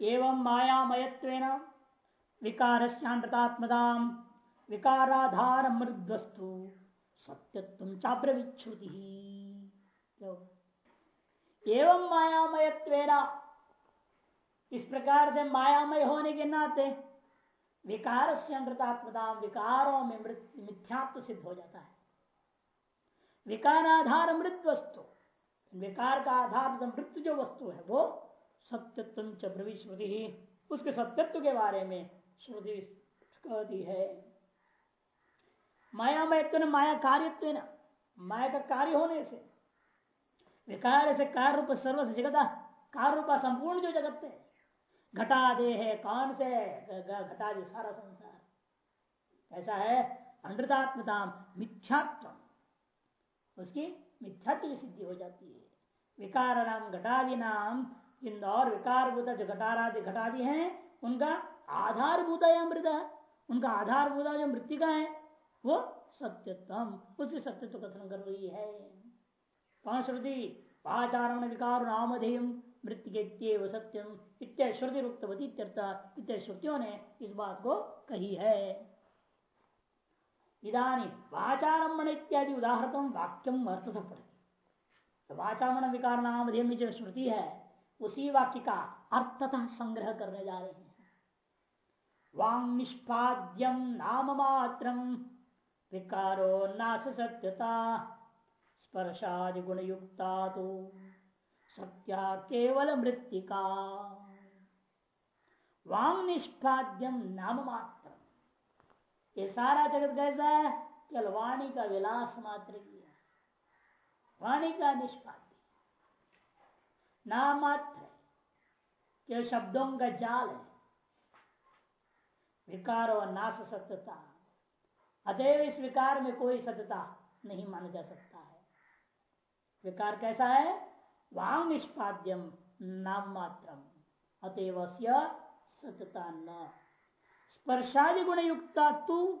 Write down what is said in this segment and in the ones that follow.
एवं मायामयत्व विकार विकाराधार मृदस्तु सत्यत्व चाब्रविच्छ्रुति। एवं मायामयत्व इस प्रकार से मायामय होने के नाते विकार से अमृतात्मता विकारों में मिथ्यात्व सिद्ध हो जाता है। विकार आधार मृत वस्तु विकार का आधार मृत जो वस्तु है, वो सत्यत्व च श्रुति उसके सत्यत्व के बारे में श्रुति कहती है। मायामयत्व न माया कार्यत्व माया का कार्य होने से। विकार से कार्य रूप सर्व जगत कार्य रूप संपूर्ण जो जगत है। घटा दे है, कौन से घटा दे सारा संसार। ऐसा है अनृतात्मता मिथ्यात्व उसकी मिथ्यात्व की सिद्धि हो जाती है। विकार नाम घटादि नाम जिन और विकार भूत जो घटारादि घटादि हैं, उनका आधारभूत है, अमृत उनका आधारभूत जो मृतिका है, वो सत्यत्म उसी सत्यत्व कथन कर रही है। पाँच श्रुति पाचारण विकार नामधेयम मृत्यु सत्यम इत्या श्रुति रुक्तवती इत्या श्रुतियों ने इस बात को कही है। इधानी वाचारमण इत्यादि उदाहरण वाक्यम अर्थ पड़े तो वाचारण विकार नाम श्रुति है उसी वाक्य का अर्थतः संग्रह करने जा रहे हैं। वांग निष्पाद्यम नाम मात्र विकारो नाश सत्यता, स्पर्शादि गुण युक्ता तो सत्या केवल मृतिका वांग निष्पाद्यम नाम मात्र ये सारा जगत कैसा है? केवल वाणी का विलास मात्र किया। वाणी का निष्पाद्य नाम मात्र केवल शब्दों का जाल है। विकार और नाश सत्यता। अतएव इस विकार में कोई सत्यता नहीं माना जा सकता है। विकार कैसा है? वांग निष्पाद्यम नाम मात्र अतएव सत्यता न। स्पर्शादि गुण युक्ता तू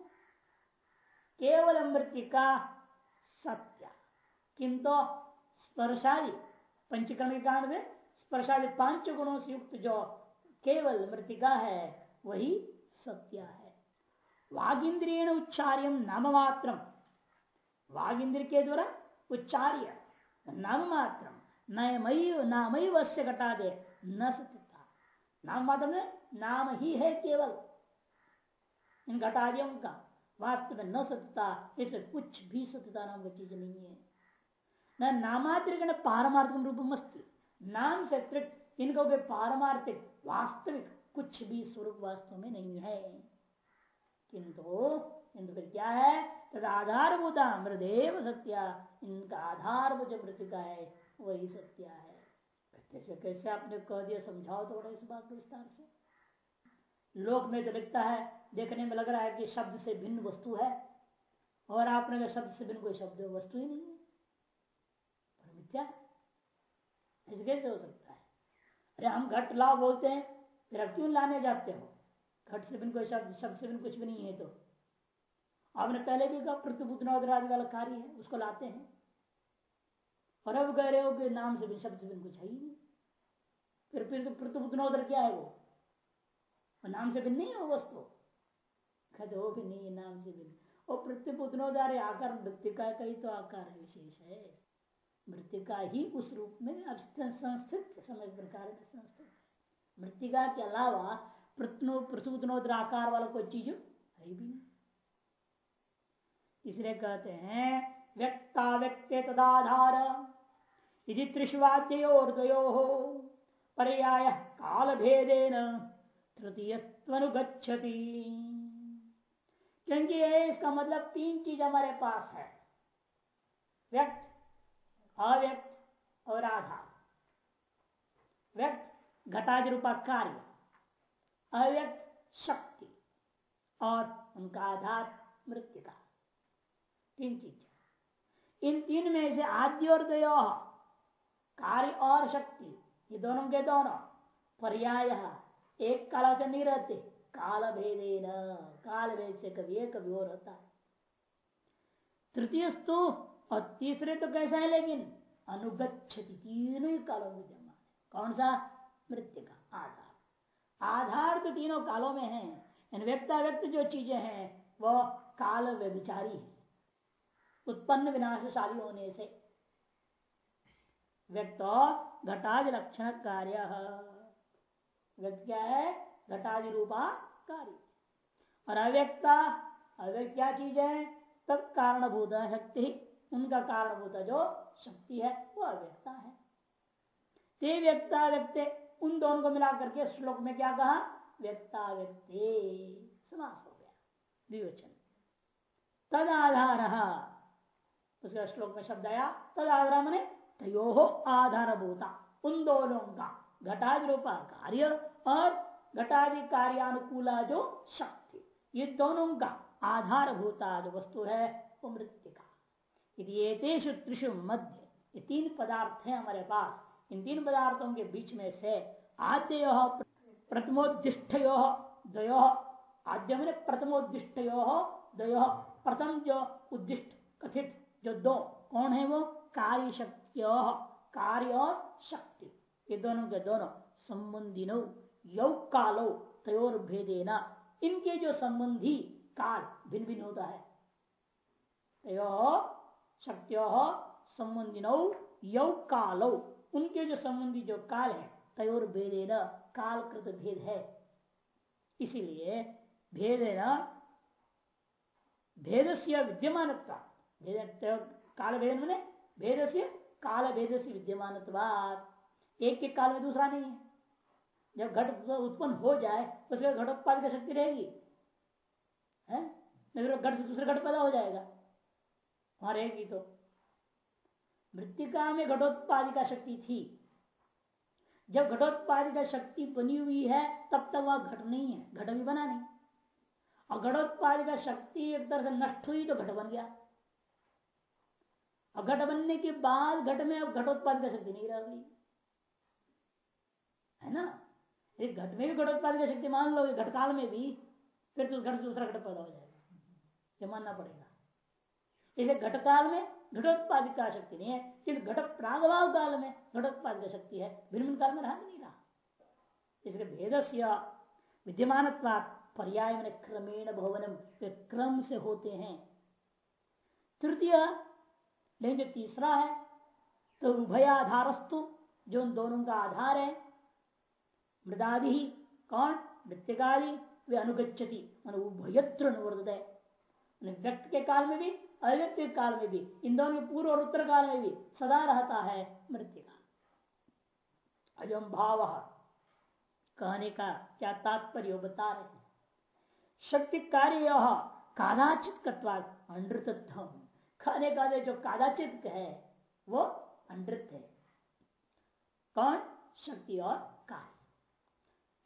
केवल मृतिका सत्य। किंतु स्पर्शादि पंचकरण के कारण से स्पर्शादि पाँच गुणों से युक्त जो केवल मृतिका है, वही सत्य है। वाग इंद्रिय उच्चार्य नाम मात्र वाग इंद्र के द्वारा उच्चार्य नाम मात्र नमई नामई वश्य घटा दे न सत्यता। नाम मात्र नाम ही है केवल। इन घटादियों का वास्तव में न सत्यता इसे कुछ भी सत्यता नाम की चीज़ नहीं है। न नामात्र पारमार्थिक रूप मस्ती नाम से तृप्त इनका पारमार्थिक वास्तविक कुछ भी स्वरूप वास्तव में नहीं है। किंतु किंतु फिर क्या है? तद आधारभूता मृदेव सत्या, इनका आधारभूत जो मृतिका है, वही सत्य है। कैसे कैसे आपने कह दिया, समझाओ थोड़ा इस बात को विस्तार से। लोक में तो लिखता है, देखने में लग रहा है कि शब्द से भिन्न वस्तु है, और आपने कहा शब्द से भिन्न कोई शब्द वस्तु ही नहीं है। मिथ्या ऐसे कैसे हो सकता है। अरे हम घट लाओ बोलते हैं, फिर अब क्यों लाने जाते हो? घट से भिन्न कोई शब्द शब्द से भिन्न कुछ भी नहीं है तो। आपने पहले भी कहा प्रतिबुद्ध आदि वाला कार्य है, उसको लाते हैं। और अब कह रहे हो कि नाम से भी शब्द से भी कुछ है ही नहीं। फिर फिर तो प्रतिबुद्धनोदर क्या है वो? और नाम से भी नहीं है वो वस्तु। कहते हो कि नहीं, नाम से भी और प्रतिबुद्धनोदर आकार, मृतिका का ही तो आकार है, विशेष है। मृतिका ही उस रूप में संस्थित, समय प्रकार संस्थित। मृतिका के अलावा प्रसुतनोदर आकार वाला कोई चीज़ है भी नहीं। इसलिए कहते हैं, व्यक्ता व्यक्ति तदाधार यदि त्रिशुवाद्योर्दयो पर्याय काल भेदेन तृतीयत्वनुगछति क्योंकि इसका मतलब तीन चीज़ हमारे पास है। व्यक्त अव्यक्त और आधार व्यक्त घटाज रूपा कार्य, अव्यक्त शक्ति और उनका आधार मृत्यु का तीन चीज़। इन तीन में से आद्य और दयो कार्य और शक्ति, ये दोनों के दोनों, पर्याय, एक कालावचन नहीं रहते काल भेदे न काल भेद से कभी एक कभी और होता है। तृतीय स्तु और तीसरे तो कैसा है लेकिन अनुगछति तीनों ही कालों में विद्यमान कौन सा? मृत्यु का आधार। आधार तो तीनों कालों में है। व्यक्ता व्यक्त जो चीज़ें हैं, वह काल व्यभिचारी है। उत्पन्न विनाशशाली होने से। व्यक्त घटादि लक्षण कार्य। व्यक्त क्या है? घटादि रूपा कार्य। और अव्यक्ता, अव्यक्त क्या चीज़? है तब कारणभूत शक्ति। उनका कारणभूत जो शक्ति है, वो अव्यक्ता है। ते व्यक्ता व्यक्त, उन दोनों को मिला करके श्लोक में क्या कहा? व्यक्ता व्यक्ति, समास हो गया, द्विवचन। तद आधार उसका श्लोक में शब्द आया तद आधार मैंने तयो आधारभूता, उन दोनों का घटादि रूपा कार्य और घटादि कार्यानुकूला जो शक्ति। ये दोनों का आधारभूता जो वस्तु है, वो मृतिका यदि त्रिशु मध्य ये तीन पदार्थ है हमारे पास, इन तीन पदार्थों के बीच में से आद्य प्रथमोदिष्ट द्वयो आद्य मैंने प्रथमोदिष्ट द्वयो, प्रथम जो उद्दिष्ट, कथित जो दो, कौन है वो? कार्य शक्ति कार्य और शक्ति। ये दोनों के दोनों संबंधी नो यौ कालो तयोर भेदेना इनके जो संबंधी काल भिन्न भिन्न होता है। तयो शक्तियो संबंधी नो यौ कालो उनके जो संबंधी जो काल है तयोर भेदेना काल कृत भेद है। इसीलिए भेद है ना भेद से विद्यमान काल भेद मैंने भेद से काल भेद से विद्यमान एक के काल में दूसरा नहीं है। जब घट उत्पन्न हो जाए, उसके घटोत्पाद की शक्ति रहेगी। है? घट से दूसरे घट पैदा हो जाएगा। वहाँ रहेगी तो। मृतिका में घटोत्पादी का शक्ति थी। जब घटोत्पादी का शक्ति बनी हुई है, तब तक वह घट नहीं है, घट भी बना नहीं। और घटोत्पादी का शक्ति एक तरह से नष्ट हुई तो घट बन गया। और घट बनने के बाद घट में अब घटोत्पाद का शक्ति नहीं रह गई। है ना? एक घट में भी घटोत्पाद की शक्ति मान लो घटकाल में भी, फिर तो घट दूसरा घट पैदा हो जाएगा। ये मानना पड़ेगा। इसे घट काल में घटोत्पादित का शक्ति नहीं है। किंतु घट प्रागभाव काल में घटोत्पाद का शक्ति है। भिन्न काल में रहा नहीं रहा। इसके भेद से विद्यमान पर्याय में क्रमेण भवनम क्रम से होते हैं। तृतीय, लेकिन जो तीसरा है तो उभयाधारस्तु, जो उन दोनों का आधार है, मृदादि ही कौन? मृत्यकादि वे अनुगछति उभयत्र अनुवर्त व्यक्त के काल में भी अव्यक्त काल में भी इन दोनों पूर्व और उत्तर काल में भी सदा रहता है मृत्यु अजम भाव, कहने का क्या तात्पर्य बता रहे हैं। शक्ति कार्य कादाचित अनृतत्व खाने का जो कादाचित है, वो अनृत है। कौन? शक्ति और कार्य।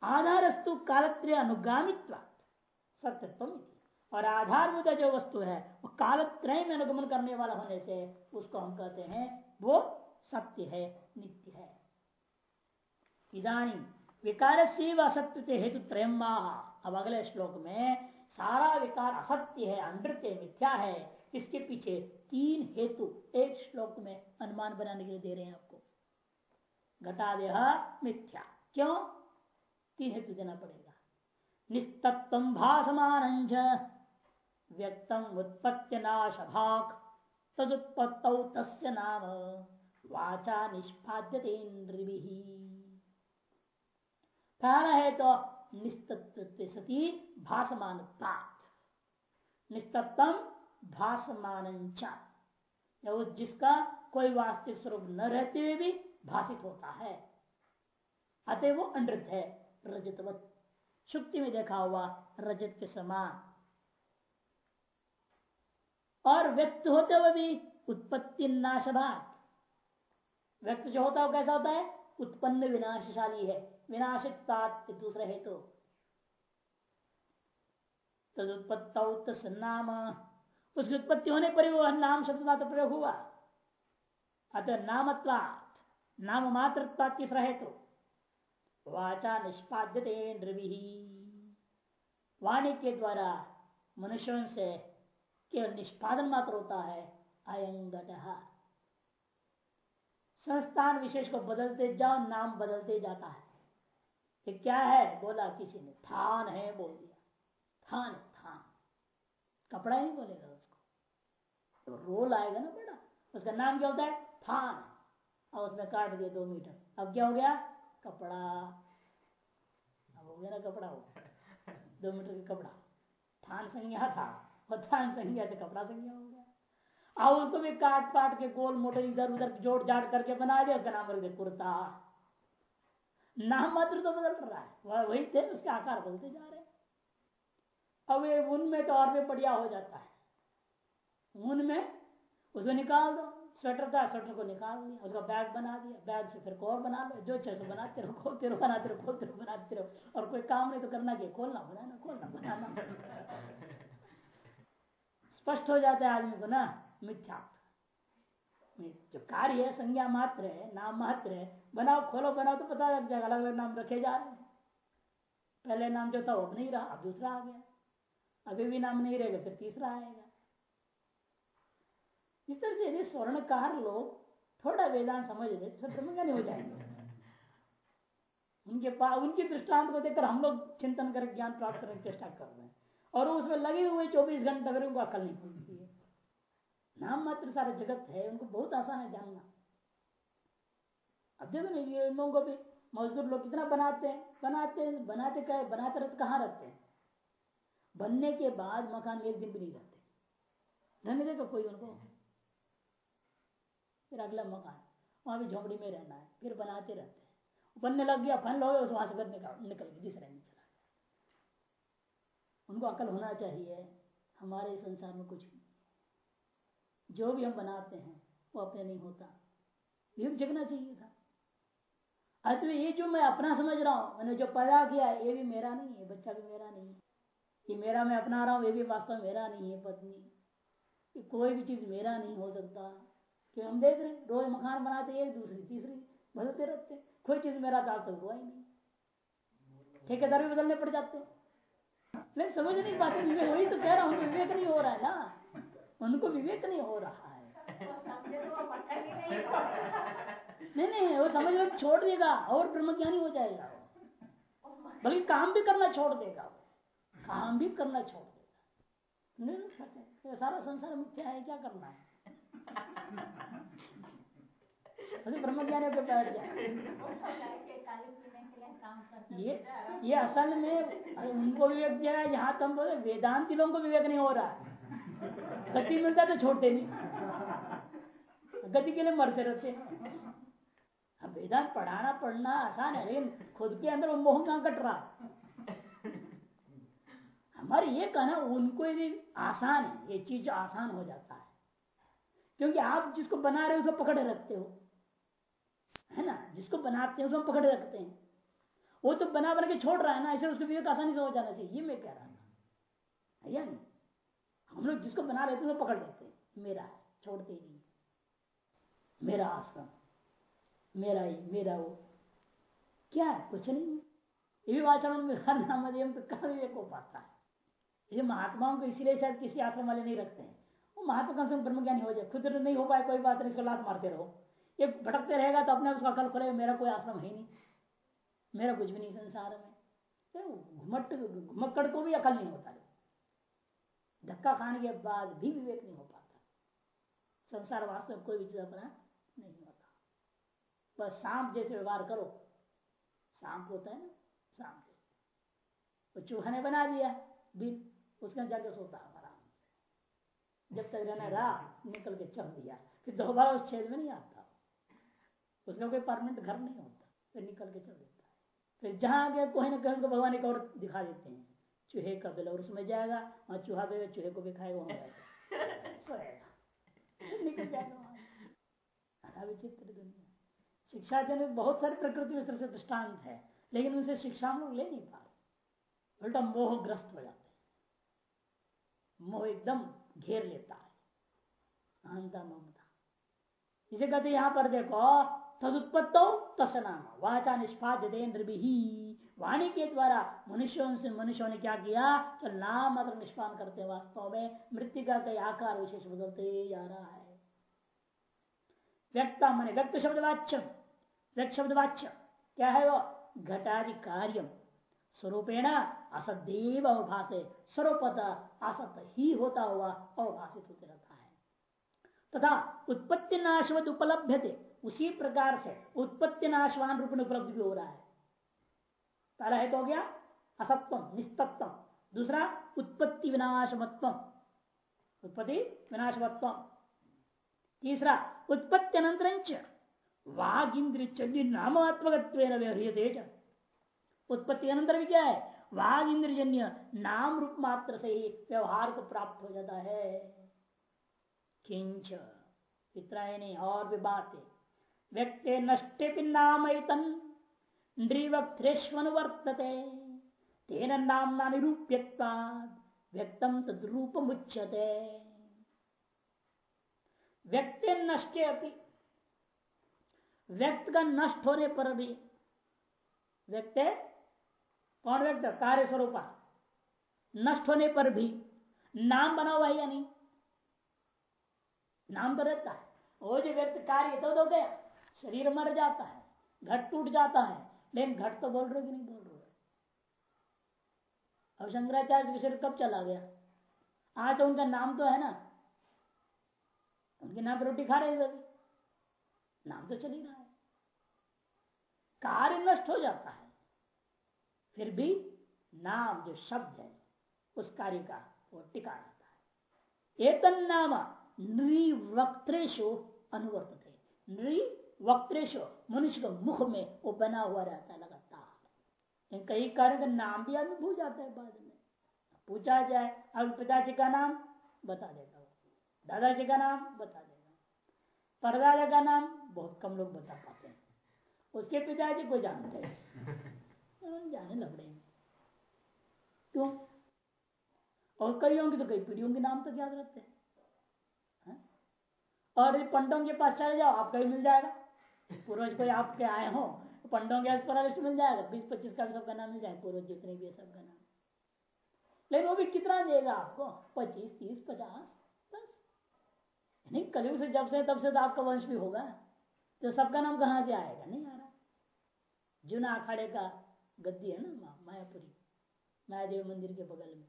आधारस्तु कालत्र अनुगामित्व सत्यत्व और आधारभूत जो वस्तु है, वो काल त्रय में अनुगमन करने वाला होने से उसको हम कहते हैं, वो सत्य है, नित्य है। इधानी विकार से असत्य हेतु अब अगले श्लोक में सारा विकार असत्य है, अनृत्य मिथ्या है, इसके पीछे तीन हेतु एक श्लोक में अनुमान बनाने के लिए दे रहे हैं आपको। घटा दे मिथ्या। क्यों? तीन हेतु देना पड़ेगा। निस्तत्व भाषमान व्यक्तम उत्पत्ति नाश भाग तदुत्पत्त तस्य नाम वाचा निष्पाद्यते प्राण है तो निस्तत्व सती भाषमान निस्तत्व भाषमान जिसका कोई वास्तविक स्वरूप न रहते हुए भी भाषित होता है। अतः वो अनृत है, रजतवत। शुक्ति में देखा हुआ रजत के समान। और व्यक्त होते हुए भी उत्पत्ति नाश व्यक्त जो होता है कैसा होता है? उत्पन्न विनाशशाली है। विनाशित दूसरे हेतु। तदुत्पत्त नाम। उसकी उत्पत्ति होने पर वो नाम शब्द मात्र प्रयोग हुआ। अतः नामत्वात नाम मात्र तीसरा हेतु। वाचा निष्पाद्यते वाणी के द्वारा मनुष्यों से केवल निष्पादन मात्र होता है, अयंगट। संस्थान विशेष को बदलते जाओ नाम बदलते जाता है। ये क्या है? बोला किसी ने। थान है, बोल दिया। थान थान। कपड़ा ही बोलेगा उसको। तो रोल आएगा ना बड़ा। उसका नाम क्या होता है? थान। और उसमें काट दिया दो मीटर। अब क्या हो गया? कपड़ा। अब हो गया ना कपड़ा हो दो मीटर का कपड़ा। थान संज्ञा था। और थान संज्ञा से कपड़ा संज्ञा हो गया अब उसको भी काट पाट के गोल मोटे इधर उधर जोड़ जाट करके बना दिया, उसका नाम रख दिया कुर्ता। नाम मात्र तो बदल रहा है। वही थे, उसके आकार बदलते जा रहे अब ये ऊन में तो और भी बढ़िया हो जाता है। ऊन में उसको निकाल दो, स्वेटर था स्वेटर को निकाल दिया, उसका बैग बना दिया, बैग से फिर और बना लो, जो छह सौ बनाते रहो, खोलते रहो, बनाते रहो, खोलते रहो, बनाते रहो। और कोई काम नहीं तो करना क्या खोलना, बनाना खोलना, बनाना। स्पष्ट हो जाता है आदमी को ना, मिथ्या जो कार्य है, संज्ञा मात्र है, नाम मात्र है, बनाओ, खोलो, बनाओ तो पता लग जाएगा अलग अलग नाम रखे जा रहे हैं। पहले नाम जो था वो नहीं रहा, अब दूसरा आ गया। अभी भी नाम नहीं रहेगा, फिर तीसरा आएगा। इस तरह से यदि स्वर्णकार लोग थोड़ा वेदांत समझ ले तो सब नहीं हो जाएँगे। उनके पास उनके दृष्टांत को देखकर हम लोग चिंतन कर, ज्ञान प्राप्त करने की चेष्टा कर रहे हैं। और उसमें लगे हुए चौबीस घंटे अगर उनको अकल नहीं खुलती है। नाम मात्र सारा जगत है, उनको बहुत आसान है जानना। अब देखो ना इन लोगों को भी मजदूर लोग कितना बनाते हैं बनाते हैं, बनाते क्या बनाते रहते, कहाँ रहते हैं? बनने के बाद मकान एक दिन भी नहीं रहते। रहने देगा कोई उनको? फिर अगला मकान, वहाँ भी झोंपड़ी में रहना है, फिर बनाते रहते हैं। बनने लग गया, फन लोगे वहाँ से निकल निकल गए दूसरे में उनको अकल होना चाहिए। हमारे संसार में कुछ जो भी हम बनाते हैं, वो अपने नहीं होता। ये जगना चाहिए था। अतः ये जो मैं अपना समझ रहा हूँ, मैंने जो पैदा किया ये भी मेरा नहीं है, बच्चा भी मेरा नहीं है। ये मेरा मैं अपना रहा हूँ, ये भी वास्तव मेरा नहीं है, पत्नी। ये कोई भी चीज़ मेरा नहीं हो सकता। क्यों हम देख रहे हैं रोज मकान बनाते एक दूसरी, तीसरी बदलते रहते कोई चीज़ मेरा था तो हुआ ही नहीं। ठेकेदार भी बदलने पड़ जाते लेकिन समझ नहीं पाते विवेक वही तो कह रहा हूँ विवेक नहीं हो रहा है ना। उनको विवेक नहीं हो रहा है। नहीं नहीं, वो समझ में छोड़ देगा, और ब्रह्मज्ञानी हो जाएगा बल्कि काम भी करना छोड़ देगा काम भी करना छोड़ देगा। नहीं सारा संसार मिथ्या है, क्या करना है? ब्रह्म ज्ञानी होकर बैठ जाए। ये ये असल में उनको विवेक दिया है जहाँ तुम बोले वेदांति लोगों को विवेक नहीं हो रहा है। गति मिलता तो छोड़ते नहीं। गति के लिए मरते रहते अब वेदांत पढ़ाना, पढ़ना आसान है, लेकिन खुद के अंदर वो मोह कहाँ कट रहा? हमारे ये कहना, उनको यदि आसान है, ये चीज़ आसान हो जाता है। क्योंकि आप जिसको बना रहे हो, उसको पकड़े रखते हो। है ना? जिसको बनाते हैं, उसको पकड़े रखते हैं। वो तो बना बना के छोड़ रहा है ना ऐसे उसको विवेक आसानी से हो जाना चाहिए। ये मैं कह रहा था या नहीं? हम लोग जिसको बना रहे थे उसको पकड़ लेते हैं। मेरा है, छोड़ते नहीं मेरा आश्रम, मेरा ही मेरा वो। क्या है? कुछ नहीं ये भी आचरण में हर नाम तो कहा विवेक हो पाता है। ये महात्माओं को इसीलिए शायद किसी आश्रम वाले नहीं रखते हैं। वो महात्मा कम से कम ब्रह्म ज्ञानी हो जाए। खुद नहीं हो पाए, कोई बात नहीं, इसको लात मारते रहो। ये भटकते रहेगा तो अपने उसका अकल खुलेगा, मेरा कोई आश्रम है नहीं। मेरा कुछ भी नहीं संसार में। तो घुमट, घुमक्कड़ को भी अकल नहीं होता धक्का खाने के बाद भी विवेक नहीं हो पाता। संसार वास्तव में कोई भी चीज़ अपना नहीं होता। बस सांप जैसे व्यवहार करो। सांप होता है ना, सांप जैसे। तो चूहा ने बना दिया बिल उसके जाके सोता आराम से। जब तक रहना रहा निकल के चल दिया। फिर दोबारा उस छेद में नहीं आता। उसका कोई परमानेंट घर नहीं होता। फिर निकल के चल देता फिर जहाँ गया कोई ना कहीं भगवान एक और दिखा देते हैं। चूहे का बिल और उसमें जाएगा वहाँ चूहा देगा चूहे को भी खाएगा वहाँ सोएगा। निकल जाएगा विचित्र दुनिया। शिक्षा देने में बहुत सारे प्रकृति में से दृष्टांत है लेकिन उनसे शिक्षा हम लोग ले नहीं पा रहे। उल्टा मोहग्रस्त हो जाते हैं। मोह एकदम घेर लेता है। अहंता ममता। इसे कहते यहाँ पर देखो तदुत्पत्तो तसनाम वाचा निष्पाद्य वाणी के द्वारा मनुष्यों से मनुष्यों ने क्या किया? तो नाम मात्र निष्पान करते वास्तव में। मृत्यु का आकार विशेष बदलते जा रहा है। व्यक्ता मन व्यक्त शब्द वाच्य व्यक्त शब्द वाच्य क्या है वो? घटादि कार्य स्वरूपेण असदेव अवभाषे स्वरूपत असत ही होता हुआ अवभाषित होते रहता है। तथा उत्पत्ति नाशवत उपलब्ध थे उसी प्रकार से उत्पत्ति नाशवान रूप में उपलब्ध भी हो रहा है। पहला है तो हो गया असत्व निस्तत्व दूसरा, उत्पत्ति विनाशमत्व उत्पत्ति विनाशमत्व तीसरा, उत्पत्ति अनंतर वाघ इंद्र चंडी नामात्मक उत्पत्ति अनंतर भी क्या है? वाघ इंद्रजन्य नाम रूप मात्र से ही व्यवहार को प्राप्त हो जाता है। किंच इतना ही नहीं, और भी बात। है व्यक्ति नष्टे नाम नृवक्त्रेष्वनुवर्तते। तेन नाम निरूप्यवाद व्यक्तम तद्रूप मुच्यते व्यक्ति नष्टे अपनी व्यक्त का नष्ट होने पर भी व्यक्त कौन व्यक्त? कार्य स्वरूप। नष्ट होने पर भी नाम बना हुआ है या नहीं? नाम तो रहता है। वो जो व्यक्त कार्य तो, तो गया। शरीर मर जाता है, घट टूट जाता है, लेकिन घट तो बोल रहे कि नहीं बोल रहे अब शंकराचार्य विषय कब चला गया? आज तो उनका नाम तो है ना। उनके नाम पर रोटी खा रहे सभी। नाम तो चल ही रहा है। कार्य नष्ट हो जाता है। फिर भी नाम जो शब्द है, उस कार्य का वो टिका रहता है। एक नाम नृवक्त्रेशो अनुवर्त नृवक्त्रेशो मनुष्य के मुख में वो बना हुआ रहता है लगातार। कई कार्य का नाम भी आदमी भूल जाता है बाद में। पूछा जाए, अब पिताजी का नाम बता देगा वो दादाजी का नाम बता देगा परदादा का नाम बहुत कम लोग बता पाते हैं। उसके पिताजी को जानते हैं। जाने लगड़े क्यों? और कई होंगे तो कई पीढ़ियों के नाम तो याद रहते हैं। और पंडों के पास चले जाओ, आपका भी मिल जाएगा। पूर्वज कोई आपके आए हो तो पंडों के पूरा लिस्ट मिल जाएगा। बीस, पच्चीस का सबका नाम मिल जाएगा पूर्वज जितने भी है सबका नाम। लेकिन वो भी कितना देगा आपको? पच्चीस, तीस, पचास बस नहीं, कलयुग से जब से, तब से तो आपका वंश भी होगा। तो सबका नाम कहाँ से आएगा? नहीं आ रहा। जुना अखाड़े का गद्दी है ना मायापुरी, मायादेव मंदिर के बगल में।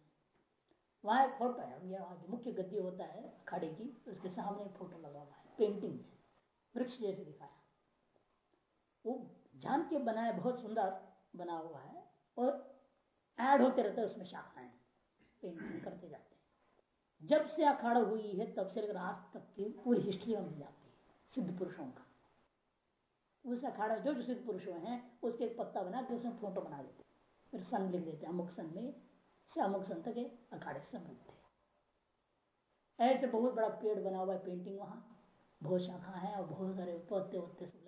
वहाँ एक फ़ोटो है यहाँ जो मुख्य गद्दी होता है अखाड़े की, उसके सामने एक फ़ोटो लगा हुआ है, पेंटिंग है, वृक्ष जैसे दिखाया। वो जान के बनाया, बहुत सुंदर बना हुआ है और ऐड होते रहते हैं, उसमें शाखाएँ पेंटिंग करते जाते हैं। जब से अखाड़ा हुई है, तब से लेकर आज तक की पूरी हिस्ट्री में मिल जाती है, सिद्ध पुरुषों का। उस अखाड़ा, जो जो सिद्ध पुरुष हैं, उसके एक पत्ता बना के उसमें फ़ोटो बना देते फिर सन लिख देते अमुक सन में से अमुक सन तक अखाड़े से मिलते ऐसे बहुत बड़ा पेड़ बना हुआ है पेंटिंग वहाँ। बहुत शाखा है और बहुत सारे पत्ते वत्ते सब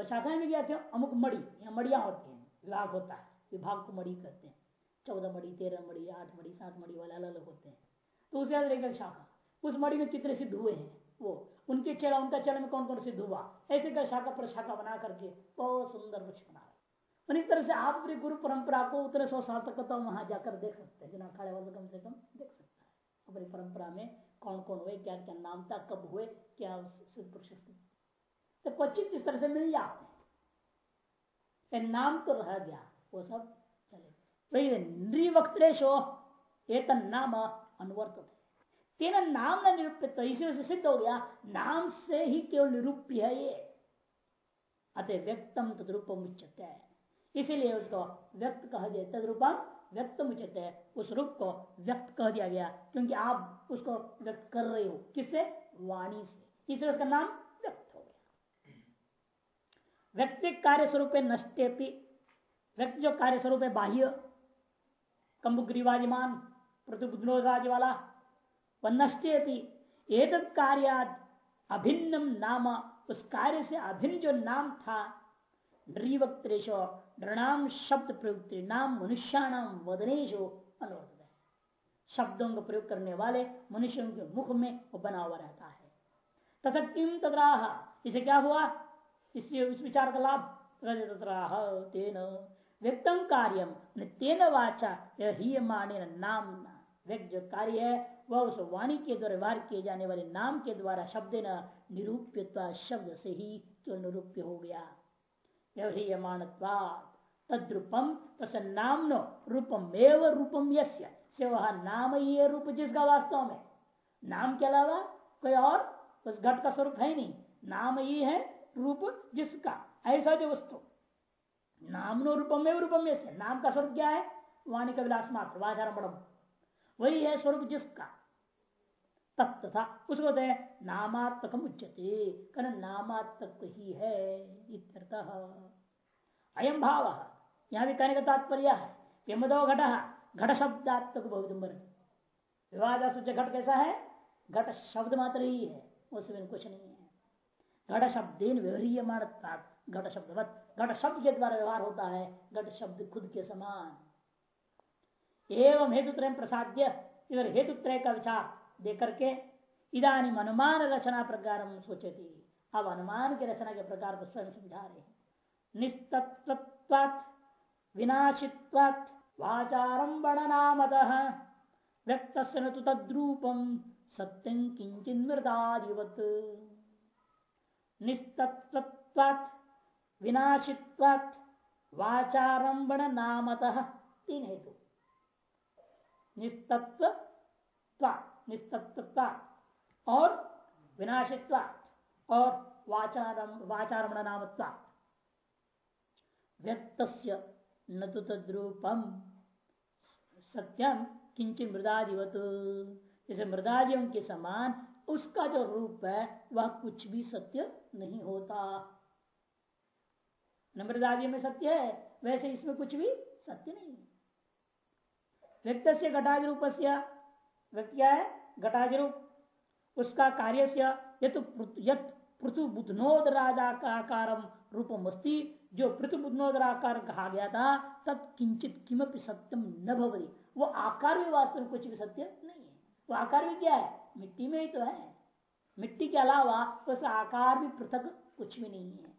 और शाखाएँ में क्या अमुक मड़ी या मड़िया होती हैं, विभाग होता है, विभाग को मड़ी कहते हैं। चौदह मड़ी तेरह मड़ी आठ मड़ी सात मड़ी वाले अलग अलग होते हैं। तो उसे एक शाखा, उस मड़ी में कितने सिद्ध हुए हैं? वो, उनके चेड़ा उनका चरण में कौन कौन सिद्ध हुआ? ऐसे कर शाखा पर शाखा बना करके, बहुत सुंदर वृक्ष बना रहे। इस तरह से आप अपनी गुरु परंपरा को उतने सौ साल तक तो वहाँ जाकर देख सकते हैं। जिना खड़े वाले कम से कम देख सकता है। अपनी परंपरा में कौन कौन हुए क्या क्या नाम था, कब हुए, क्या सिद्ध पुरुष तो क्वचित इस तरह से मिल जाते हैं। नाम तो रह गया, वो सब चले वही नृवक्त्रेशो एक नाम अनुवर्त तेना नाम न निरूप्य तो इसी से सिद्ध हो गया, नाम से ही केवल निरूप्य है ये। अतः व्यक्तम तद्रूपम उच्चते इसीलिए उसको व्यक्त कह दिया, तद्रूपम व्यक्त उचित है उस रूप को व्यक्त कह दिया गया, क्योंकि आप उसको व्यक्त कर रहे हो। किससे? वाणी से। इसलिए उसका नाम हो व्यक्ति कार्य स्वरूप नष्टे व्यक्ति जो कार्य स्वरूप है बाह्य कम्बुग्रीवादिमान प्रतिबुद्ध वाला नष्टे भी एक कार्याद अभिन्नम नाम, उस कार्य से अभिन्न जो नाम था नृवक्त्रेशो नृणाम शब्द प्रयुक्त नाम मनुष्याणाम वदनेशो अनुवर्त शब्दों का प्रयोग करने वाले मनुष्यों के मुख में वो बना हुआ रहता है। तथा किम तद्राह, इसे क्या हुआ? इससे इस विचार का लाभ तेन व्यक्तम कार्यम तेन वाचा ही माने नाम व्यक्त जो कार्य है, वह उस वाणी के द्वारा व्यवहार किए जाने वाले नाम के द्वारा शब्द न निरूप्य शब्द से ही तो निरूप्य हो गया। व्यवहार तद्रूपम तस नामनो रूपम एवं रूपम यस्य। से वह नाम ही है रूप जिसका वास्तव में। नाम के अलावा कोई और उस घट का स्वरूप है नहीं। नाम ही है रूप जिसका, ऐसा जो वस्तु। नाम रूपम में रूपम में से नाम का स्वरूप क्या है? वाणी का विलास मात्र वाचारम वही है स्वरूप जिसका। तत्व था उसको कहते हैं नामात्मक उच्चते कारण नामात्मक ही है अयम भाव। यहाँ भी कहने का तात्पर्य है पिमदो घट घट शब्दात्मक बहुत विवाद घट कैसा है? घट शब्द मात्र ही है, उसमें कुछ नहीं है। घट शब्द व्यवहारिय घट शब्द घट शब्द के द्वारा व्यवहार होता है घट शब्द खुद के समान। एवं हेतु प्रसाद्य, इधर हेतु का विचार दे करके इधानी अनुमान रचना प्रकार सोचे थी अब अनुमान की रचना के प्रकार को स्वयं समझा रहे हैं। निस्तत्वात् विनाशित्वात् वाचारंबण नामद व्यक्त तद्रूपम सत्यं किंचित निस्तत्वात् विनाशित्वात् वाचारंबण नामत तीन हेतु। निस्तत्व निस्तत्वता और विनाशित्वा और वाचारम वाचारमण नामत्वा व्यक्त न तो तद्रूपम सत्यम किंचित मृदादिवत। जैसे मृदादियों के समान उसका जो रूप है, वह कुछ भी सत्य नहीं होता। न मृदादि में सत्य है, वैसे इसमें कुछ भी सत्य नहीं व्यक्त से घटादि रूप से व्यक्त क्या है? घटादि रूप उसका कार्य से पृथु बुधनोद राजाकार रूपम अस्ती जो बुधनोदराकार कहा गया था तब किंचित किमपि सत्यम न भवरी वो आकार भी वास्तव में कुछ भी सत्य नहीं है। वो आकार भी क्या है? मिट्टी में ही तो है। मिट्टी के अलावा उस आकार भी पृथक कुछ भी नहीं है।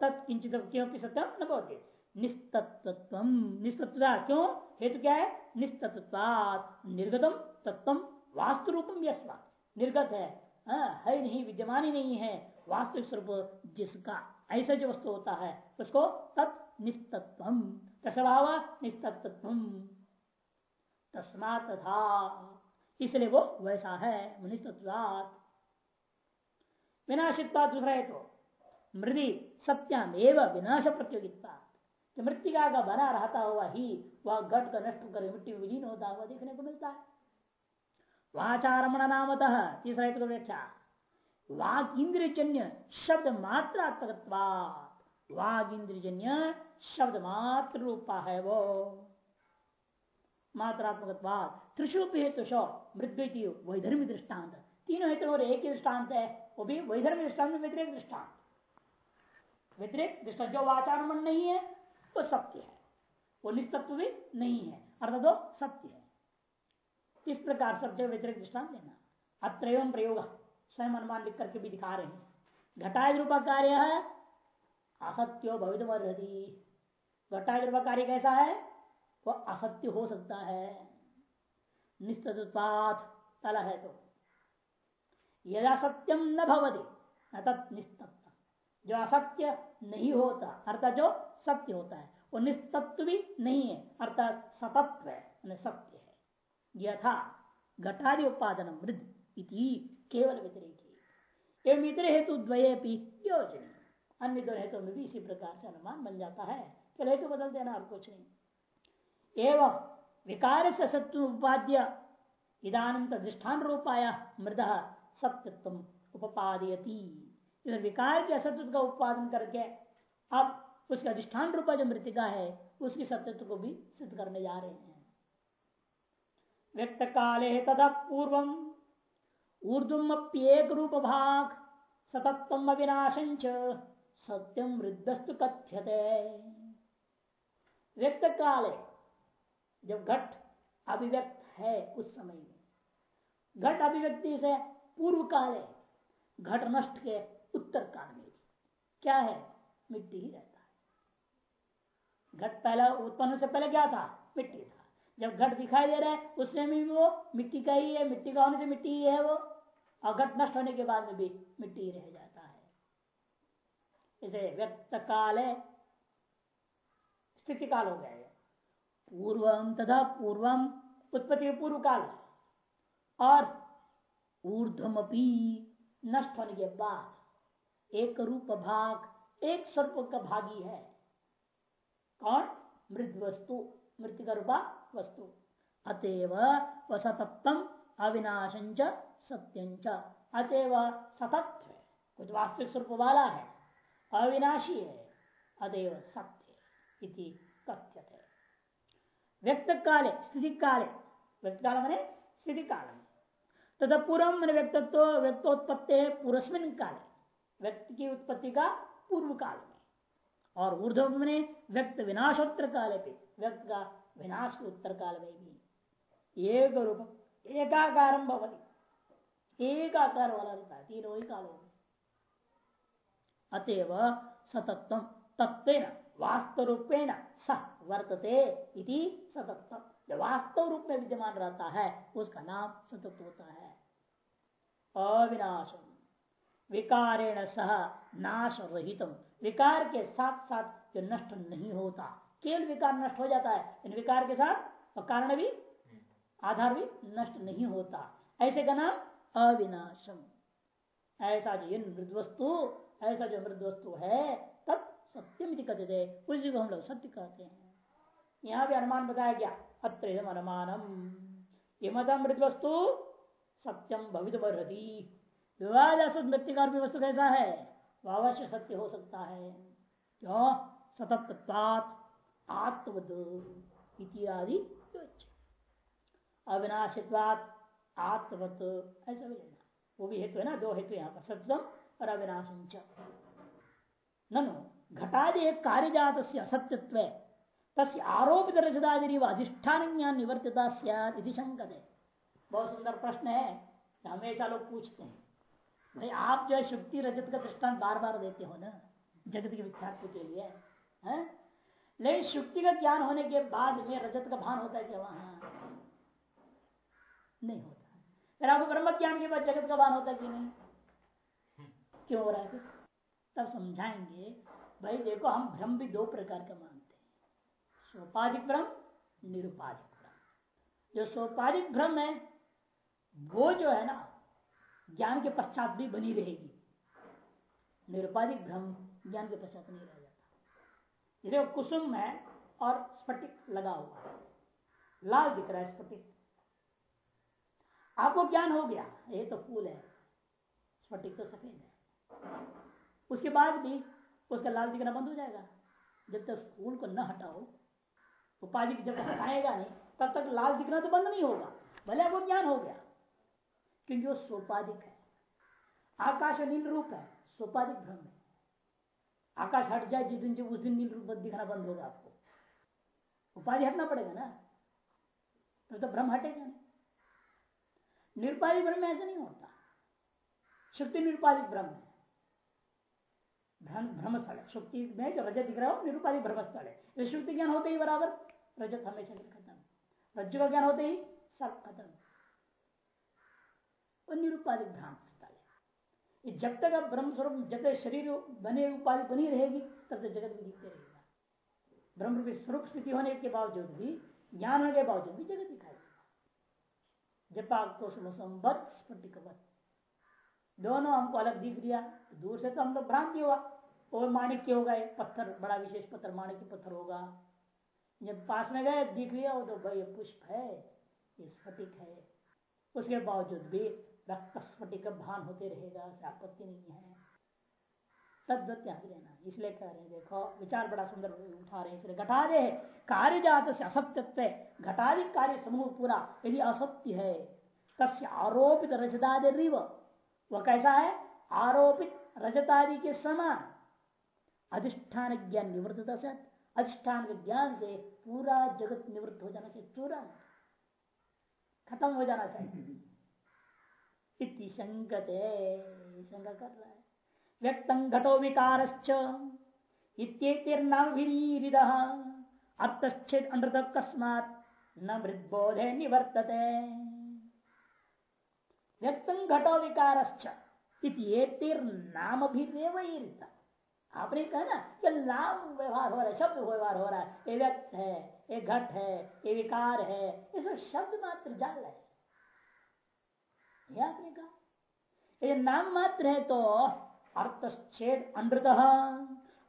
तत्किंचित सत्यम न भवती। निस्तत्व क्यों? हेतु क्या है? निर्गतम तत्व वास्तु रूपम निर्गत है। है नहीं, विद्यमान ही नहीं है। वास्तविक स्वरूप जिसका, ऐसा जो वस्तु होता है, उसको तत् निस्तत्व निस्तत्व तस्मात था इसलिए वो वैसा है निस्तत्वात विनाशित्वा दूसरा है तो मृदि सत्यम एवं विनाश प्रतियोगिता कि मृतिका का बना रहता हुआ ही वह घट का नष्ट कर मिट्टी में विलीन होता हुआ देखने को मिलता है। वाचारमण नामतः तीसरा को व्याख्या। वाग इंद्रियजन्य शब्द मात्रात्मक वाग इंद्रियजन्य शब्द मात्र रूपा है वो। मात्रात्मक त्रिशुप हेतु शो मृत्यु वैधर्मी दृष्टांत तीनों हेतु और एक ही दृष्टांत है, वो भी वैधर्मी दृष्टांत व्यतिरिक दृष्टांत व्यतिरिक दृष्टांत जो वाचारमण नहीं है, वो सत्य है। वो निस्तत्व भी नहीं है, अर्थात वो सत्य है। इस प्रकार सब जगह व्यतिरिक्त दृष्टान लेना। अत्र प्रयोग, स्वयं अनुमान लिख करके भी दिखा रहे हैं। घटाय रूपा कार्य है, असत्यो भविधि घटाय रूपा कार्य कैसा है? वो असत्य हो सकता है। निस्तत्पात तला है तो यदा सत्यम न भवती तत् निस्तत्व जो असत्य नहीं होता, अर्थात जो सत्य होता है, वो निस्तत्व भी नहीं है, अर्थात सतत्व है सत्य है। यथा घटादि उत्पादन मृद इति केवल व्यतिरिक। एवं इतर हेतु द्वये योजन अन्य दो हेतु में भी इसी प्रकार से अनुमान बन जाता है। फिर हेतु बदल देना और कुछ नहीं। एवं विकार से सत्व उपाद्य इधान रूपाया मृद सत्यत्व उपादयती विकार के असत्व का उत्पादन करके अब उसका अधिष्ठान रूपा जो मृतिका है, उसकी सत्यत्व को भी सिद्ध करने जा रहे हैं। व्यक्त काले तथा पूर्व ऊर्धुमप्येक रूप भाग सतत्व अविनाशं सत्यम मृदस्तु कथ्यते। व्यक्त काले जब घट अभिव्यक्त है उस समय में। घट अभिव्यक्ति से पूर्व काले घट नष्ट के उत्तर काल में भी। क्या है? मिट्टी ही रहता है। घट पहला उत्पन्न से पहले क्या था? मिट्टी था। जब घट दिखाई दे रहा है उसमें भी वो मिट्टी का ही है, मिट्टी का होने से मिट्टी ही है वो, और घट नष्ट होने के बाद में भी मिट्टी रह जाता है। इसे व्यक्त काल है। स्थिति काल हो गया पूर्वम तथा पूर्वम उत्पत्ति पूर्व काल और ऊर्धमपी नष्ट होने के बाद एक रूप भाग, एक स्वरूप का भागी है। कौन? मृद वस्तु मृत्यु का रूपा वस्तु। अतएव व सतत्म अविनाशंच सत्यंच अतएव सतत्व कुछ वास्तविक स्वरूप वाला है। अविनाशी है। अतएव सत्य इति कथ्यते। व्यक्त काले स्थिति काले व्यक्त काल मैंने स्थिति काल तथा पूर्व मैंने व्यक्तित्व, व्यक्तोत्पत्ति पूर्वस्मिन काले। व्यक्ति की उत्पत्ति का पूर्व काल में और ऊर्धव मैंने व्यक्त विनाशोत्तर काल पे व्यक्त का विनाश उत्तर काल में भी एक रूप एकाकार भवती। एक आकार वाला रहता है, तीनों ही कालों में। अतएव सतत्व तत्व वास्तव रूपेण स वर्तते इति सतत्व जो वास्तव रूप में विद्यमान रहता है, उसका नाम सतत्व होता है। अविनाशम। विकारेण सह नाश रहितम विकार के साथ साथ जो नष्ट नहीं होता। केवल विकार नष्ट हो जाता है इन विकार के साथ कारण भी, आधार भी नष्ट नहीं होता। ऐसे का नाम अविनाशम। ऐसा जो मृद वस्तु ऐसा जो मृद वस्तु है, तब सत्यम कहते थे उसी को हम लोग सत्य कहते हैं। यहाँ भी अनुमान बताया गया। अत्र अनुमानम ये मृत वस्तु सत्यम भवित विवाद मृत्यु भी वस्तु कैसा है? वह अवश्य सत्य हो सकता है। क्यों? सतत्वात आत्मद इत्यादि अविनाशित्वात आत्मवत ऐसा भी लेना। वो भी हेतु है ना? दो हेतु यहाँ पर। सत्यम और अविनाशम ननु, घटादि कार्यजात से असत्यत्व। तस् आरोपित रजदादि अधिष्ठान ज्ञान निवर्तिता शंकत है बहुत सुंदर प्रश्न है हमेशा लोग पूछते हैं। भाई, आप जो है शुक्ति रजत का दृष्टांत बार बार देते हो ना, जगत के विख्यात के लिए, है? लेकिन शुक्ति का ज्ञान होने के बाद में रजत का भान होता है क्या वहाँ नहीं होता। फिर आपको ब्रह्म ज्ञान के बाद जगत का भान होता है कि नहीं? क्यों हो रहा है तब समझाएँगे, भाई देखो, हम भ्रम भी दो प्रकार का मानते हैं। सोपाधिक भ्रम निरुपाधिक भ्रम जो सोपाधिक भ्रम है, वो जो है ना, ज्ञान के पश्चात भी बनी रहेगी। निरुपाधिक भ्रम ज्ञान के पश्चात नहीं रह जाता। जैसे कुसुम है और स्फटिक लगा हुआ है। लाल दिख रहा है स्फटिक। आपको ज्ञान हो गया, ये तो फूल है। स्फटिक तो सफ़ेद है। उसके बाद भी उसका लाल दिखना बंद हो जाएगा। जब तक फूल को न हटाओ उपाधि जब हटाएगा नहीं तब तक लाल दिखना तो बंद नहीं होगा भले वो ज्ञान हो गया। क्योंकि वो सोपाधिक है आकाश नील रूप है सोपाधिक भ्रम है। आकाश हट जाए जिस दिन उस दिन नील रूप दिखना बंद होगा आपको। उपाधि हटना पड़ेगा ना? तो, तो भ्रम हटेगा निरुपाधिक भ्रम ऐसा नहीं होता। शक्ति निरुपाधिक भ्रम है। भ्रम स्थल है। शुक्ति में जो रजत दिख रहा हो निरुपाधिक भ्रम स्थल है शुक्ति ज्ञान होते ही बराबर। रजत हमेशा खत्म। रज्जु का ज्ञान होते ही सब खत्म। और निरुपाधिक भ्रांत स्थल है। जब तक अब ब्रह्म स्वरूप जब तक शरीर बने उपाधि बनी रहेगी, तब तक जगत भी दिखते रहेगा। ब्रह्म स्वरूप स्थिति होने के बावजूद भी, ज्ञान होने के बावजूद भी जगत दिखाई स्फटिकवत दोनों हमको अलग दिख दिया दूर से तो हम लोग भ्रांति हुआ। और माणिक्य होगा पत्थर, बड़ा विशेष पत्थर, माणिक्य पत्थर होगा। जब पास में गए, दिख लिया, वो तो भाई पुष्प है, ये स्फटिक है। उसके बावजूद भी रक्त स्फटिक भान होते रहेगा, आपत्ति नहीं है। तद्वत लेना इसलिए कह रहे हैं, देखो, विचार बड़ा सुंदर उठा रहे हैं। इसलिए घटा दे कार्य जात से असत्य घटाधिक कार्य समूह पूरा, यदि असत्य है, तस्य आरोपित रजतादि रिव। वह कैसा है? आरोपित रजतादि के समान। अधिष्ठान ज्ञान निवृत्त के ज्ञान से पूरा जगत निवृत्त हो जाना चाहिए। तुरंत खत्म हो जाना चाहिए। इति संगत शंका कर रहा है। व्यक्तम घटो विकार इत्येतिर्नाभिरीरिद। अर्थच्छेद अनृत कस्मात न मृदबोधे निवर्तते। व्यक्तम घटो विकार नाम भी आपने कहा ना कि नाम व्यवहार हो रहा है, शब्द व्यवहार हो रहा है। ये व्यक्त है, ये घट है, ये विकार है सब शब्द मात्र जाल है। ये आपने कहा। ये नाम मात्र है तो अर्थच्छेद अनृत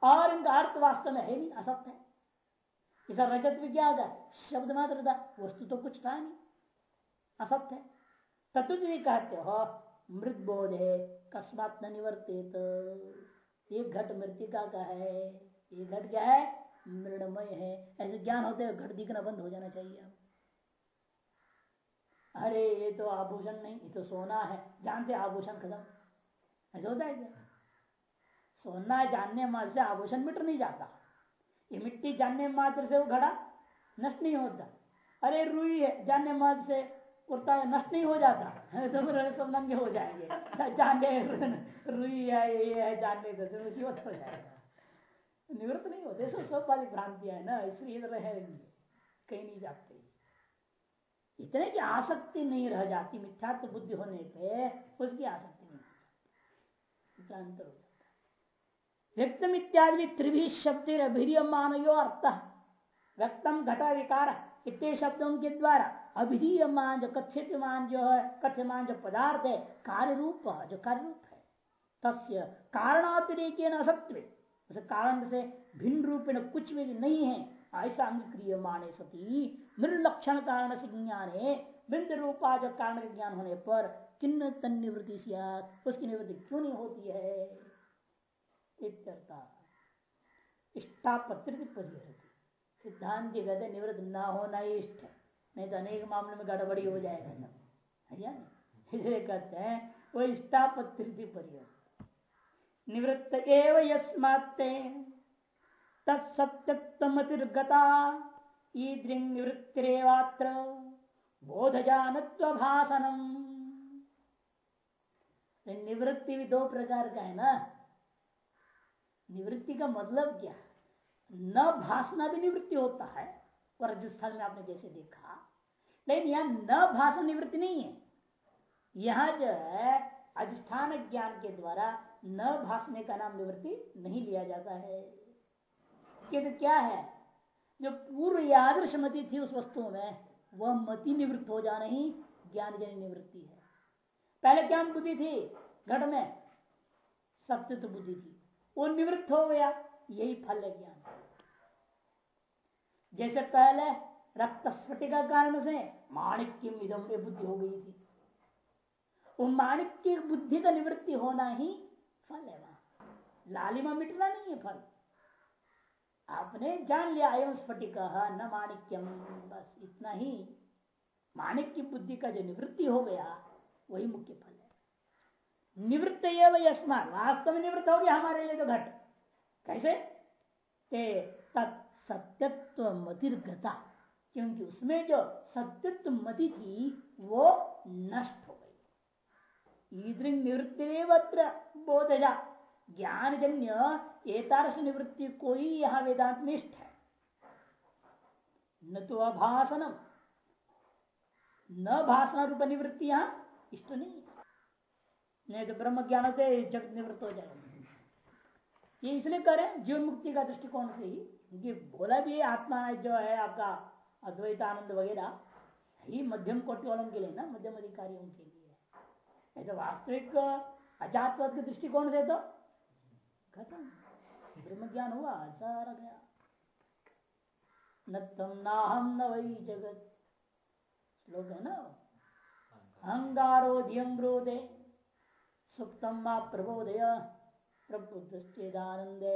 और इनका अर्थ वास्तव में है नहीं, असत्य है। इस रजत भी क्या था? शब्द मात्र था, वस्तु तो कुछ था नहीं। असत्य है। तत्व कहते, हो, मृत बोध है, कस्मात न निवर्तित। एक घट मृतिका का है, ये घट क्या है? मृणमय है। ऐसे ज्ञान होते हुए घट दिखना बंद हो जाना चाहिए अरे, ये तो आभूषण नहीं, ये तो सोना है। जानते आभूषण खत्म? ऐसा होता है क्या? सोना जानने मात्र से आभूषण मिट नहीं जाता। ये मिट्टी जानने मात्र से वो घड़ा नष्ट नहीं होता। अरे, रुई है, जानने मात्र से कुर्ता नष्ट नहीं हो जाता तो सब नंगे हो जाएँगे। जानने रुई है, ये है जानने तो मुसीबत हो। जाएगा निवृत्त नहीं होते सब सब वाली भ्रांतियाँ है ना, इसलिए रहेंगे, कहीं नहीं जाते। इतने की आसक्ति नहीं रह जाती, मिथ्यात्व बुद्धि होने पे, उसकी आसक्ति नहीं इतना अंतर हो जाता व्यक्तम इत्यादि त्रिभी शब्द अभिधीयमान अर्थ। व्यक्तम घटा विकार इतने शब्दों के द्वारा। अभिधीयमान जो कथितमान जो है कथ्यमान जो पदार्थ है कार्य रूप जो कार्य रूप है। तस्य कारणातिरेक असत्व। उस कारण से भिन्न रूप में कुछ भी नहीं है, ऐसा अंगक्रिय माने सती। निर्लक्षण कारण से ज्ञान है बिंद रूपा जो कारण ज्ञान होने पर किन्न तन निवृत्ति उसकी निवृत्ति क्यों नहीं होती है? इष्टापत्रित सिद्धांत निवृत्त न होना इष्ट। है नहीं तो अनेक मामलों में गड़बड़ी हो जाएगा सब। है इसलिए कहते हैं वो इष्टापत्रित परिहर निवृत्त एव यस्मात्ते, तत्सत्यत्वमतिर्गता ईदृंग निवृत्तिरेवात्र बोधजानत्व भाषणम निवृत्ति भी दो प्रकार का है ना? निवृत्ति का मतलब क्या? न भाषना भी निवृत्ति होता है राजस्थान में आपने जैसे देखा, लेकिन यहाँ न भाषण निवृत्ति नहीं है। यहाँ जो है, अधिष्ठान ज्ञान के द्वारा न भाषने का नाम निवृत्ति नहीं लिया जाता है। किंतु क्या है? जो पूर्व यादृश मति थी उस वस्तु में, वह मति निवृत्त हो जाना ही ज्ञान जन निवृत्ति है। पहले क्या बुद्धि थी? घट में सत्य तो बुद्धि थी। वो निवृत्त हो गया, यही फल है ज्ञान। जैसे पहले रक्त स्फटिका कारण से माणिक्य इदम ये बुद्धि हो गई थी। वो माणिक्य बुद्धि का निवृत्ति होना ही फल है वहाँ। लालिमा मिटना नहीं है फल। आपने जान लिया एवं स्फटिक न माणिक्यम। बस इतना ही। माणिक्य बुद्धि का जो निवृत्ति हो गया, वही मुख्य फल है। निवृत्त यस्मान वास्तव में निवृत्त हो गया हमारे लिए तो घट। कैसे? ते तत् सत्यत्व मतिर्गता क्योंकि उसमें जो सत्यत्व मति थी वो नष्ट हो गई। ईदृंग निवृत्ति बोधजा ज्ञान जन्य एतारस निवृत्ति कोई यहाँ वेदांत में इष्ट है। न तो अभाषणम न भाषण रूप निवृत्ति यहाँ इष्ट नहीं नहीं तो ब्रह्म ज्ञान से जगत निवृत्त हो जाएगा। ये इसलिए करें जीवन मुक्ति का दृष्टिकोण से ही। क्योंकि बोला भी आत्मा जो है आपका अद्वैत, आनंद वगैरह, ही मध्यम कोटि वालों के लिए ना, मध्यम अधिकारियों के लिए तो वास्तविक अजातवाद के दृष्टिकोण से तो खत्म। ब्रह्म ज्ञान हुआ सारा गया। न तम ना हम, न वही जगत। श्लोक है ना? अंगारो धियम ब्रोदे सुप्तम मा प्रबोधय प्रबुद्धेदानंदे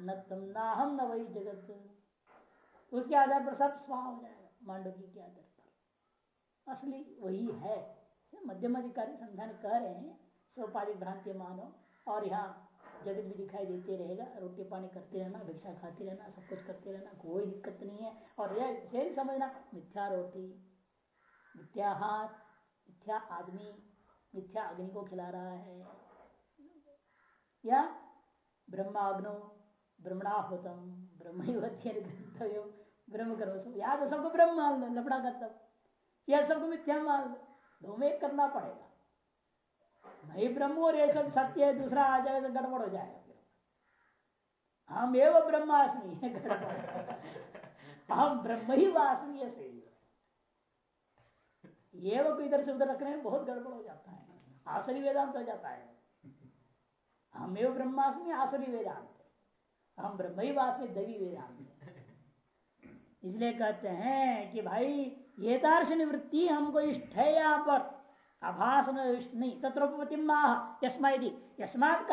न तम ना हम, न वही जगत। उसके आधार पर सब स्वाह हो जाएगा, मांडवी के आधार पर। असली वही है। मध्यम अधिकारी समझाने कह रहे हैं सोपाधिक भ्रांति मानो, और यहाँ जगत भी दिखाई देते रहेगा, रोटी पानी करते रहना, भिक्षा खाते रहना, सब कुछ करते रहना, कोई दिक्कत नहीं है। और यह से समझना, मिथ्या रोटी, मिथ्या हाथ, मिथ्या आदमी, मिथ्या अग्नि को खिला रहा है। या ब्रह्माग्नो ब्रह्मणाहुतम ब्रह्म ब्रह्म करो सब या तो सबको ब्रह्म मान लो लपड़ा करता। यह सबको मिथ्या मान लो दो में करना पड़ेगा। नहीं ब्रह्म और ये सब सत्य है, दूसरा आ जाएगा तो गड़बड़ हो जाएगा हम एवं ब्रह्मास्मि हम ब्रह्म ही वासनीय सही ये वो इधर से उधर रखने में बहुत गड़बड़ हो जाता है। आसरी वेदांत हो जाता है। हम एवं ब्रह्मास्मि आसरी वेदांत। हम ब्रह्म वासनी दैवी वेदांत इसलिए कहते हैं कि भाई, ये तार्श निवृत्ति, हमको इष्ट है यहाँ पर। आभास नहीं तत्रोपति यस्मात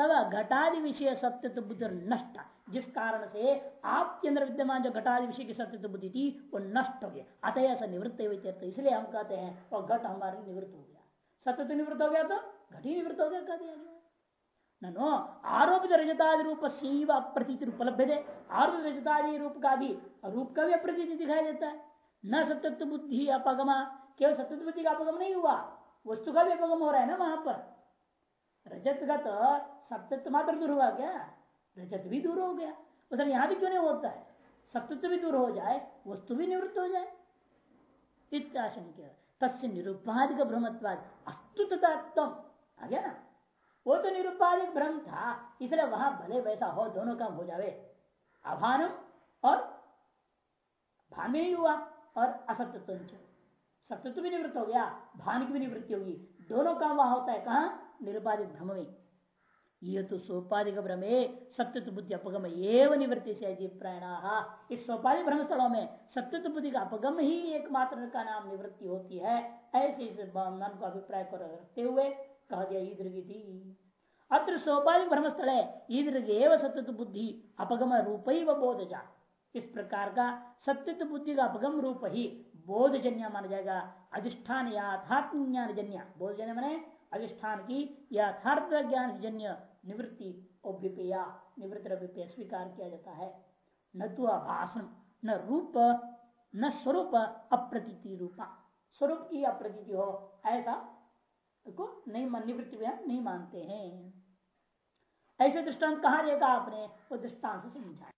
तब घटादि विषय सत्य तो बुद्धि नष्ट। जिस कारण से आपके अंदर विद्यमान जो घटादि विषय की सत्य तो बुद्धि थी, वो नष्ट हो गया। अतः ऐसा निवृत्त हुई इसलिए हम कहते हैं और घट हमारे निवृत्त हो गया। सत्य तो निवृत्त हो गया तो घट ही निवृत्त हो गया, कह दिया गया नो आरोपित रजतादि रूप सीव अप्रतीति उपलब्ध है आरोपित रजतादि रूप का भी रूप का भी अप्रतीति दिखाई देता है न सत्यत्व बुद्धि अपगमा केवल सत्य बुद्धि का अपगम नहीं हुआ वस्तु का भी अपगम हो रहा है ना वहाँ पर रजतगत सत्यत्व मात्र दूर हुआ क्या रजत भी दूर हो गया उधर यहाँ भी क्यों नहीं होता है सत्यत्व भी दूर हो जाए वस्तु भी निवृत्त हो जाए इत्याशंक्य तस्य निरुपाधिक भ्रमत्वाद अस्तु आ गया ना वो तो निरुपाधिक भ्रम था, इसलिए वहाँ भले वैसा हो, दोनों काम हो जावे। अभानम और भान भी नहीं हुआ, और असत्यत्व सत्यत्व भी निवृत्त हो गया, भान की भी निवृत्ति होगी। दोनों काम वहाँ होता है, कहा? निरुपाधिक भ्रम में। ये तो सोपाधिक भ्रमे सत्यत्व बुद्धि अपगम एवं निवृत्ति से अभिप्रायण इस सोपाधिक भ्रम स्थलों में सत्यत्व बुद्धि का अपगम ही एकमात्र का नाम निवृत्ति होती है, ऐसे इस मन को अभिप्राय को रखते हुए कहा गया ईद्र की थी अत्र सोपाधिक भ्रम स्थल है। ईद्र एवं सत्यत्व बुद्धि, अपगम रूप ही व बोध जा इस प्रकार का सत्यत्व बुद्धि का अपगम रूप ही बोधजन्य माना जाएगा। अधिष्ठान याथात्म ज्ञान जन्य बोधजन्य माने अधिष्ठान की यथार्थ ज्ञान जन्य निवृत्ति निवृत्त निवृत्ति स्वीकार किया जाता है। न तो अभाषण न रूप, न स्वरूप, अप्रतीति रूपा। स्वरूप की अप्रतीति हो, ऐसा को नहीं मन निवृत्ति नहीं मानते हैं। ऐसे दृष्टांत कहा देगा आपने? वो दृष्टांत से समझाए।